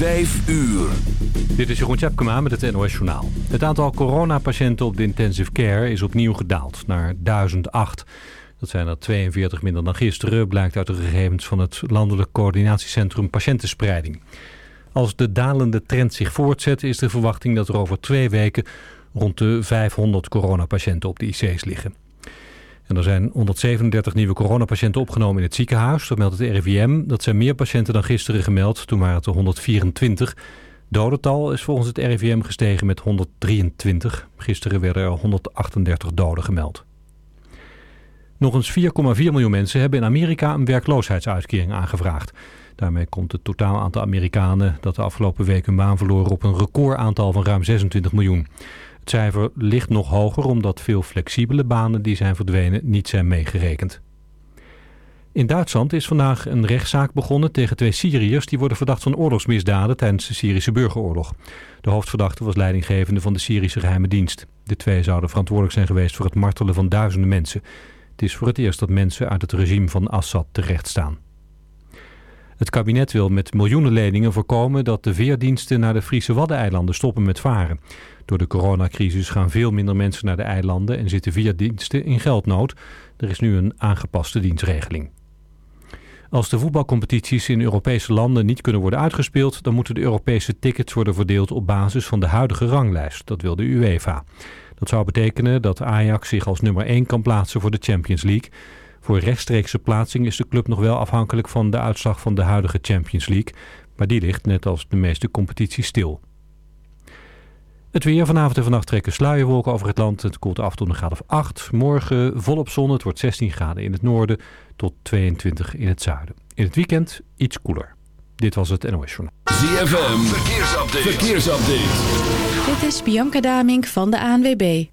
Vijf uur. Dit is Jeroen Tjepkema met het NOS Journaal. Het aantal coronapatiënten op de intensive care is opnieuw gedaald naar 1008. Dat zijn er 42 minder dan gisteren, blijkt uit de gegevens van het Landelijk Coördinatiecentrum Patiëntenspreiding. Als de dalende trend zich voortzet is de verwachting dat er over twee weken rond de 500 coronapatiënten op de IC's liggen. Er zijn 137 nieuwe coronapatiënten opgenomen in het ziekenhuis. Dat meldt het RIVM. Dat zijn meer patiënten dan gisteren gemeld. Toen waren het er 124. Dodental is volgens het RIVM gestegen met 123. Gisteren werden er 138 doden gemeld. Nog eens 4,4 miljoen mensen hebben in Amerika een werkloosheidsuitkering aangevraagd. Daarmee komt het totaal aantal Amerikanen dat de afgelopen week een baan verloren op een recordaantal van ruim 26 miljoen. Het cijfer ligt nog hoger omdat veel flexibele banen die zijn verdwenen niet zijn meegerekend. In Duitsland is vandaag een rechtszaak begonnen tegen twee Syriërs... die worden verdacht van oorlogsmisdaden tijdens de Syrische burgeroorlog. De hoofdverdachte was leidinggevende van de Syrische geheime dienst. De twee zouden verantwoordelijk zijn geweest voor het martelen van duizenden mensen. Het is voor het eerst dat mensen uit het regime van Assad terecht staan. Het kabinet wil met miljoenen leningen voorkomen dat de veerdiensten naar de Friese Waddeneilanden stoppen met varen. Door de coronacrisis gaan veel minder mensen naar de eilanden en zitten veerdiensten in geldnood. Er is nu een aangepaste dienstregeling. Als de voetbalcompetities in Europese landen niet kunnen worden uitgespeeld... dan moeten de Europese tickets worden verdeeld op basis van de huidige ranglijst. Dat wil de UEFA. Dat zou betekenen dat Ajax zich als nummer 1 kan plaatsen voor de Champions League. Voor rechtstreekse plaatsing is de club nog wel afhankelijk van de uitslag van de huidige Champions League. Maar die ligt net als de meeste competities stil. Het weer vanavond en vannacht trekken sluierwolken over het land. Het koelt af tot een graad of 8. Morgen volop zon. Het wordt 16 graden in het noorden tot 22 in het zuiden. In het weekend iets koeler. Dit was het NOS Journaal. ZFM, verkeersupdate. verkeersupdate. Dit is Bianca Damink van de ANWB.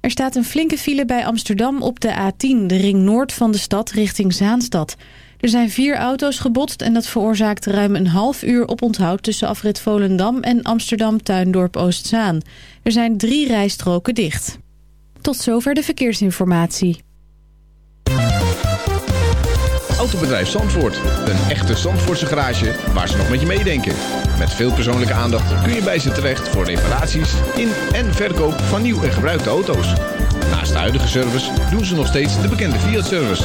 Er staat een flinke file bij Amsterdam op de A10, de ring noord van de stad richting Zaanstad. Er zijn vier auto's gebotst en dat veroorzaakt ruim een half uur oponthoud tussen afrit Volendam en Amsterdam Tuindorp Oostzaan. Er zijn drie rijstroken dicht. Tot zover de verkeersinformatie. Autobedrijf Zandvoort. Een echte Zandvoortse garage waar ze nog met je meedenken. Met veel persoonlijke aandacht kun je bij ze terecht voor reparaties in en verkoop van nieuw en gebruikte auto's. Naast de huidige service doen ze nog steeds de bekende Fiat-service.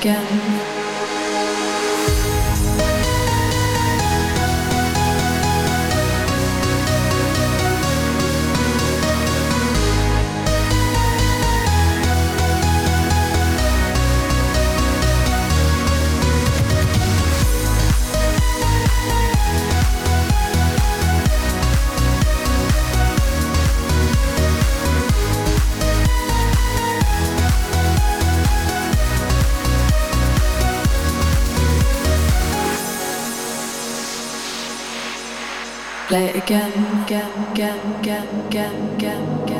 again. Play again, again, again, again, again, again, again.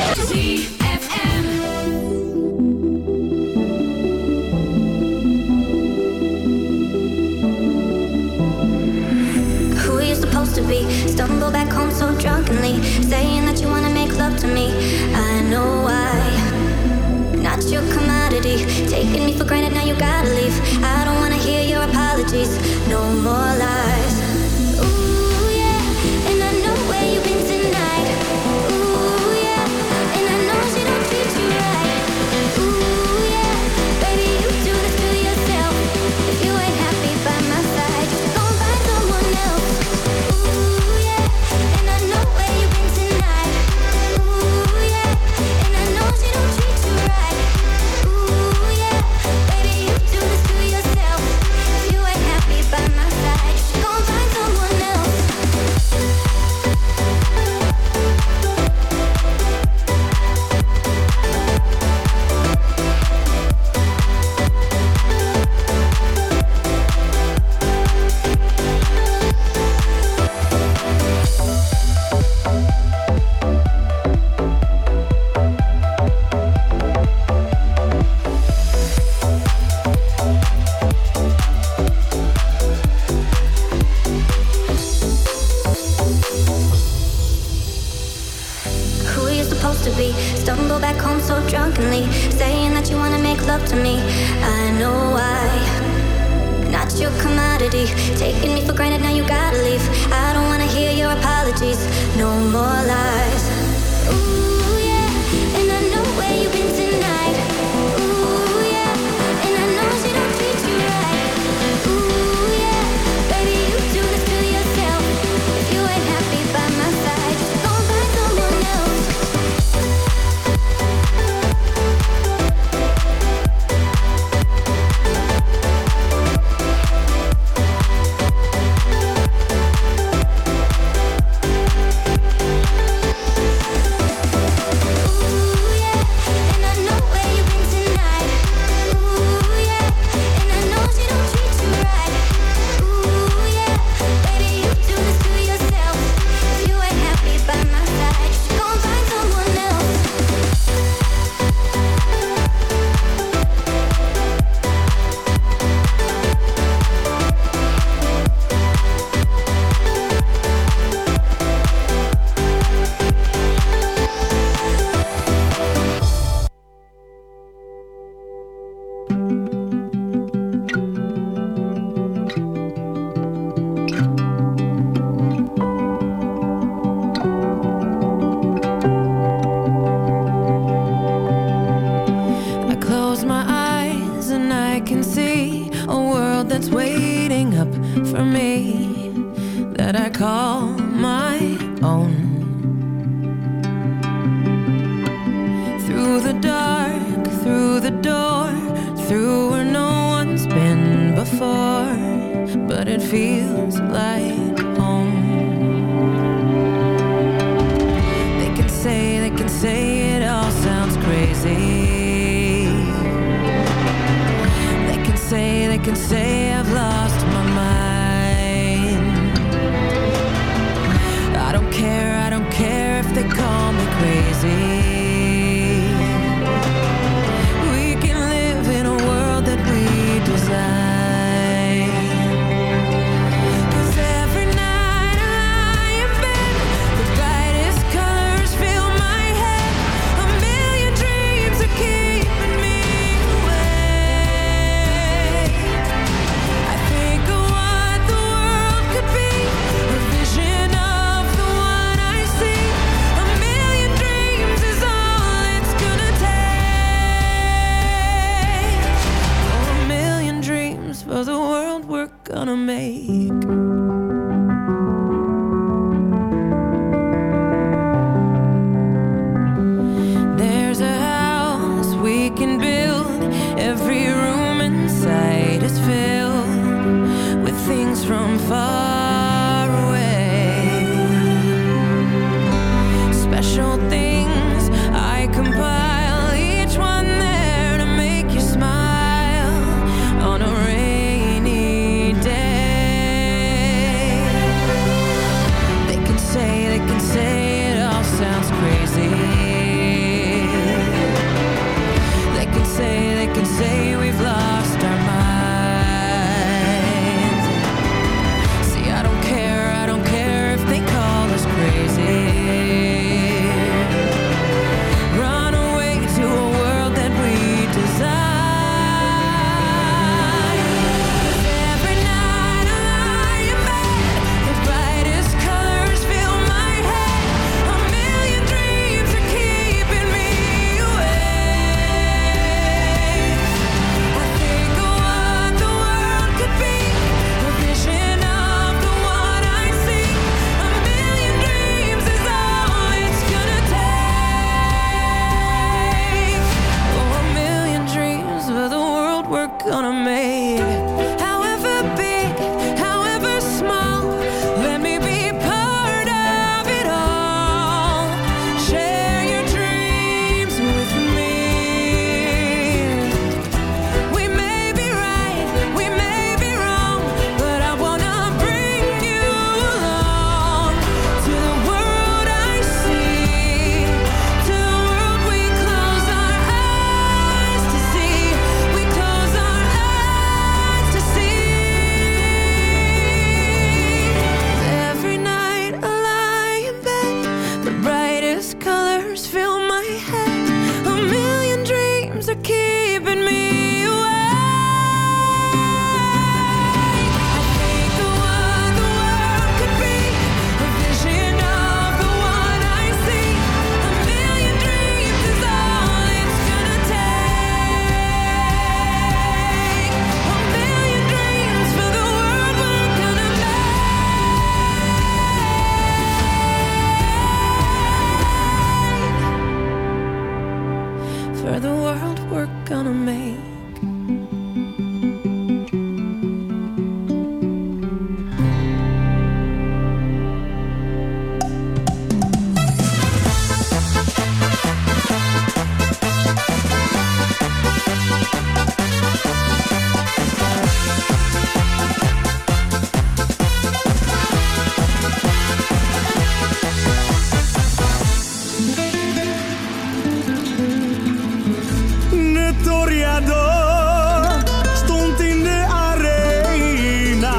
Toriador stond in de arena.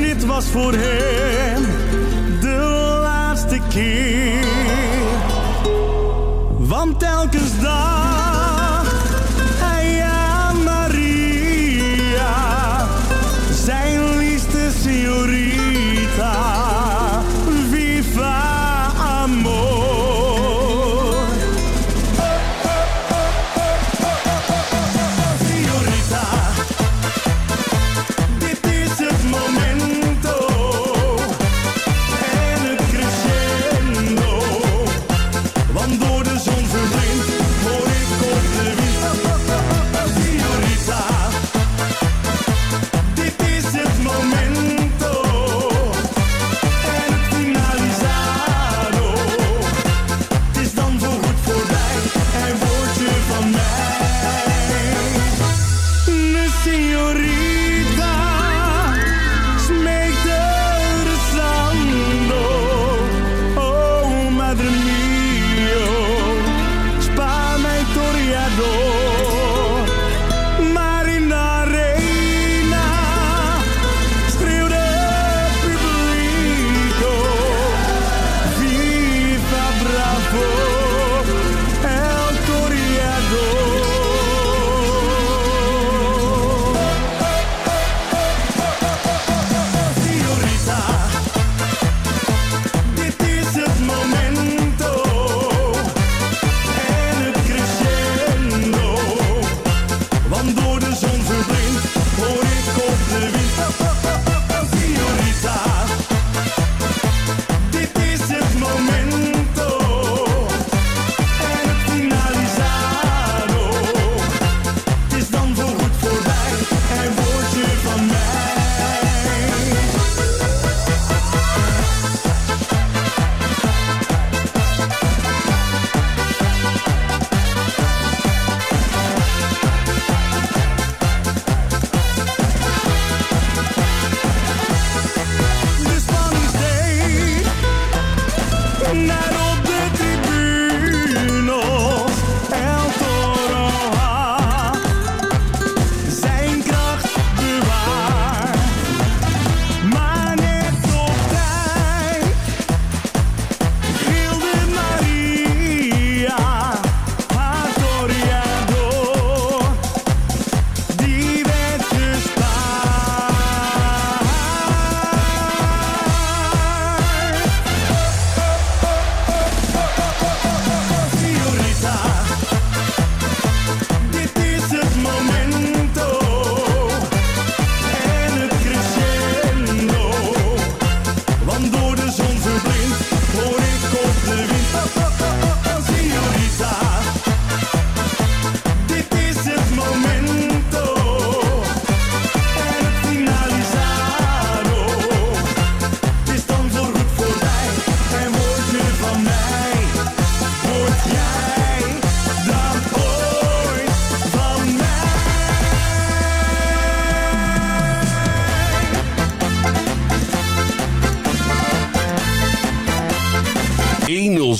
Dit was voor hem.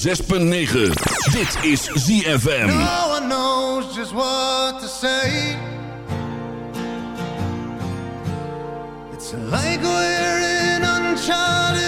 106.9. Dit is ZFM. No one knows just what to say. It's like we're in uncharted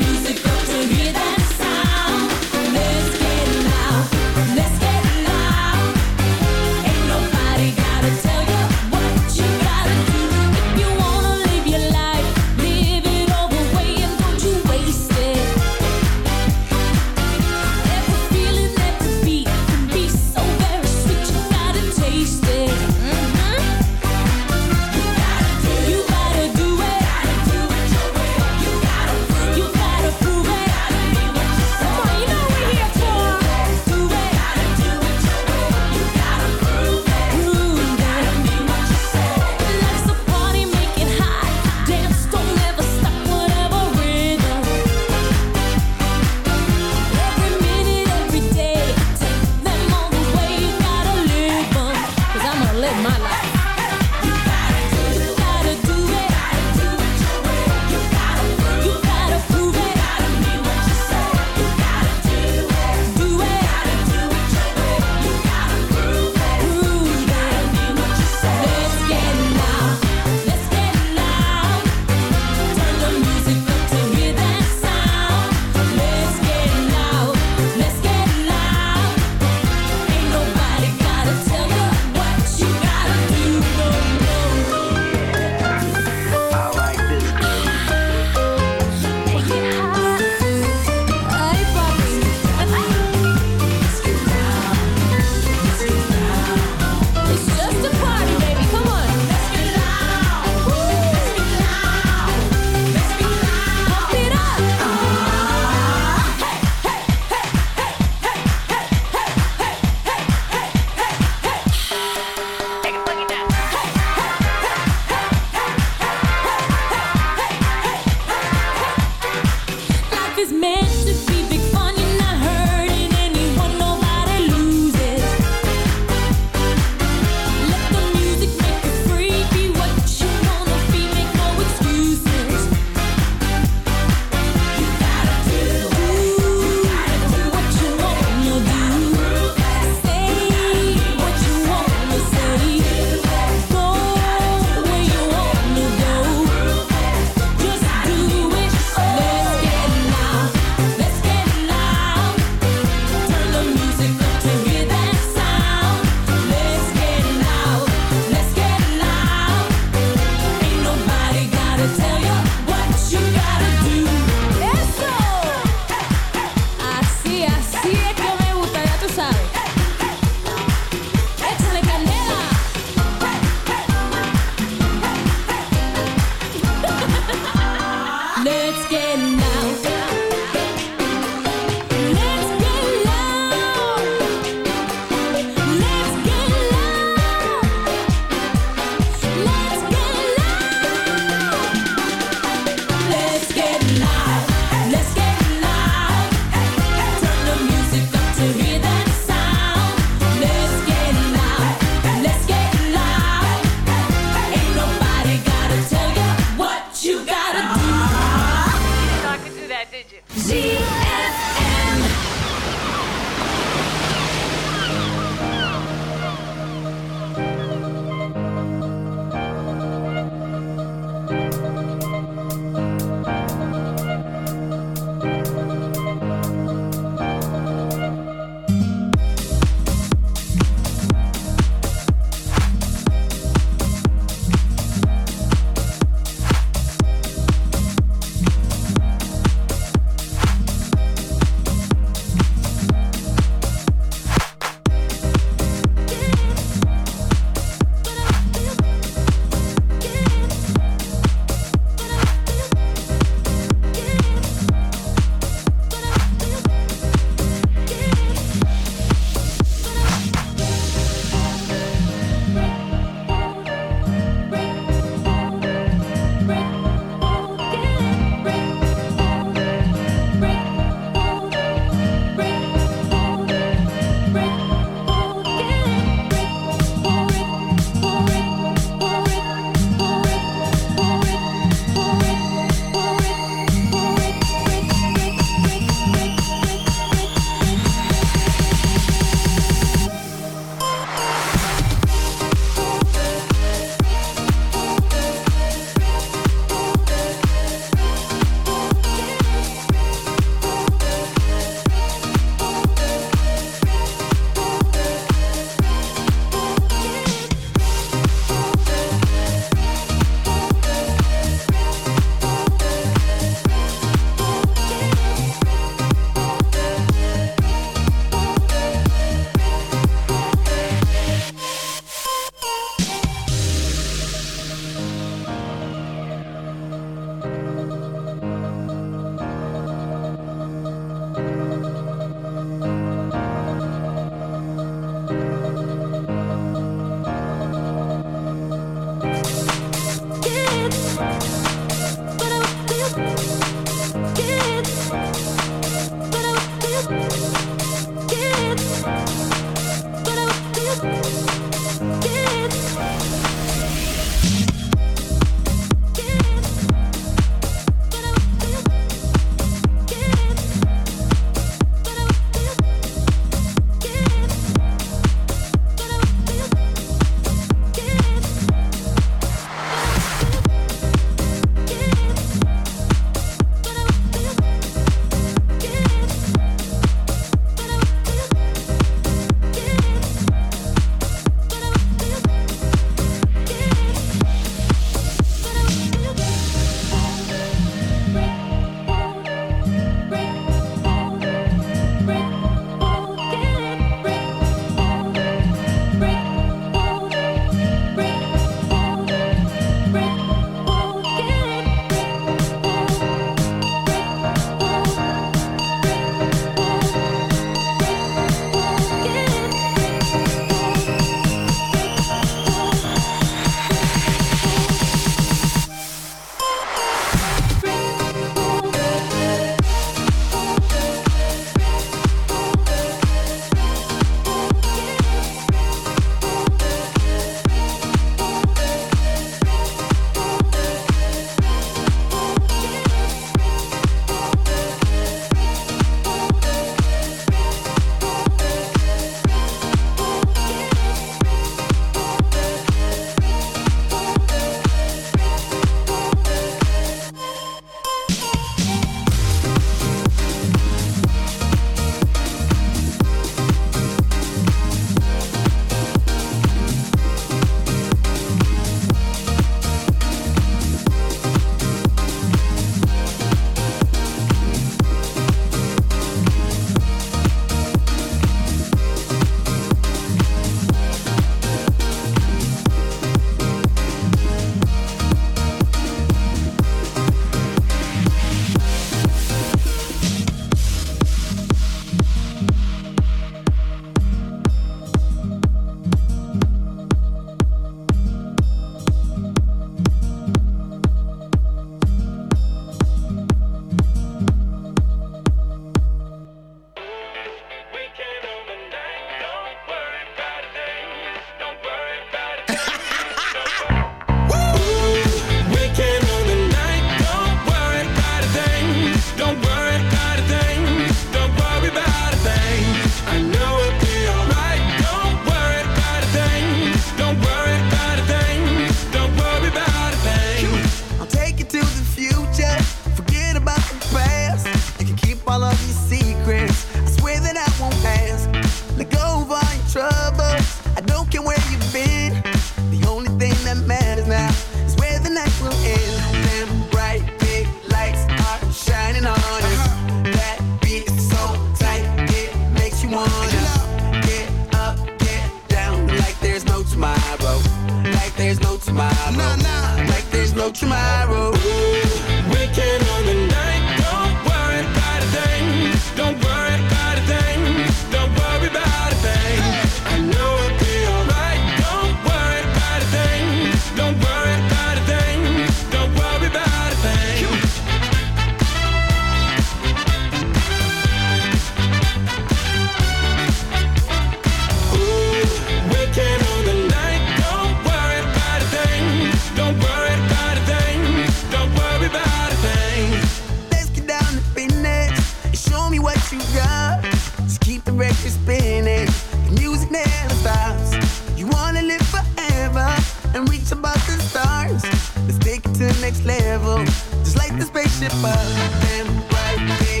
and bright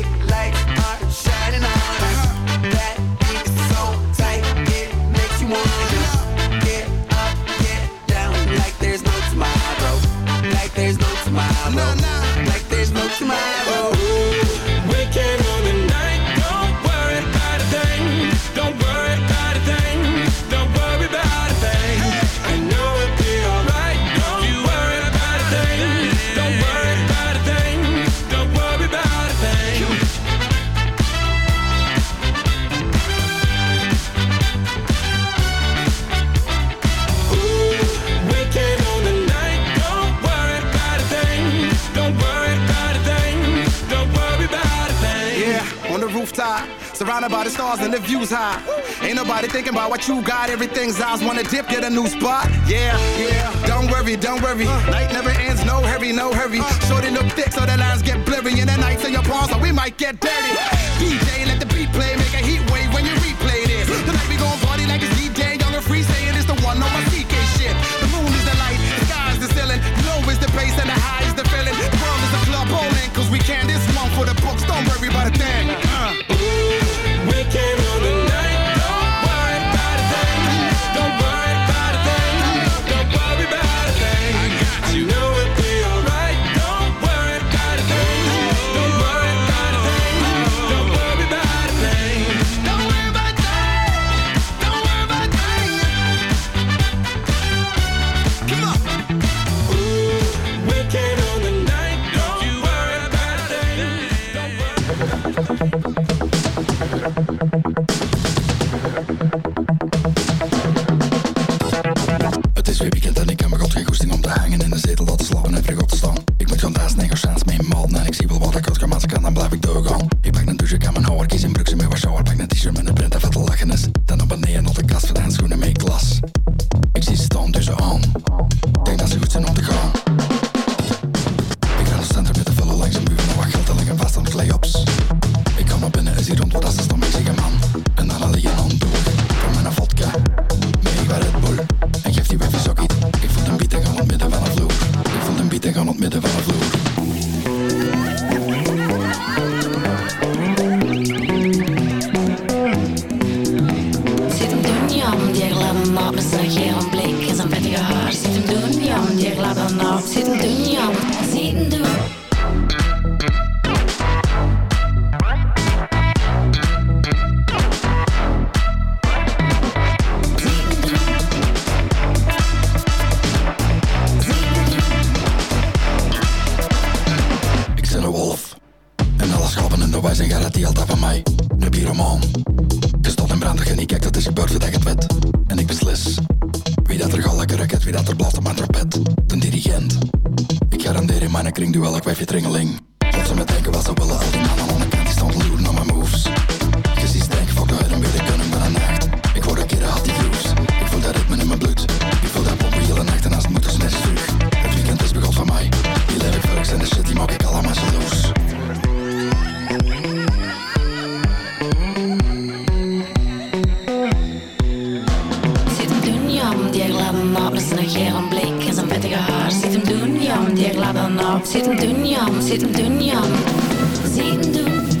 by the stars and the views high. Ain't nobody thinking about what you got. Everything's eyes wanna dip, get a new spot. Yeah, yeah. Don't worry, don't worry. Night never ends, no hurry, no hurry. Uh. Shorty look thick, so the lines get blurry. And the nights in your paws, so we might get dirty. DJ, let the beat play, make a heat wave when you replay this. Tonight we gon' party like it's DJ, young and free, saying it's the one on my CK shit. The moon is the light, the sky's the ceiling. Low is the bass and the high is the feeling. The world is the club, bowling, cause we can. This one for the books, don't worry about a thing. doen, zien doen.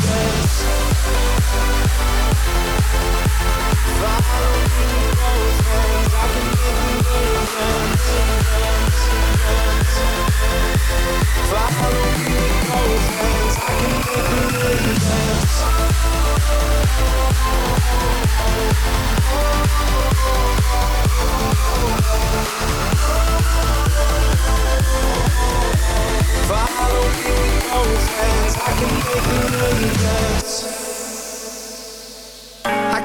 Follow me with both hands. I can make the rain dance.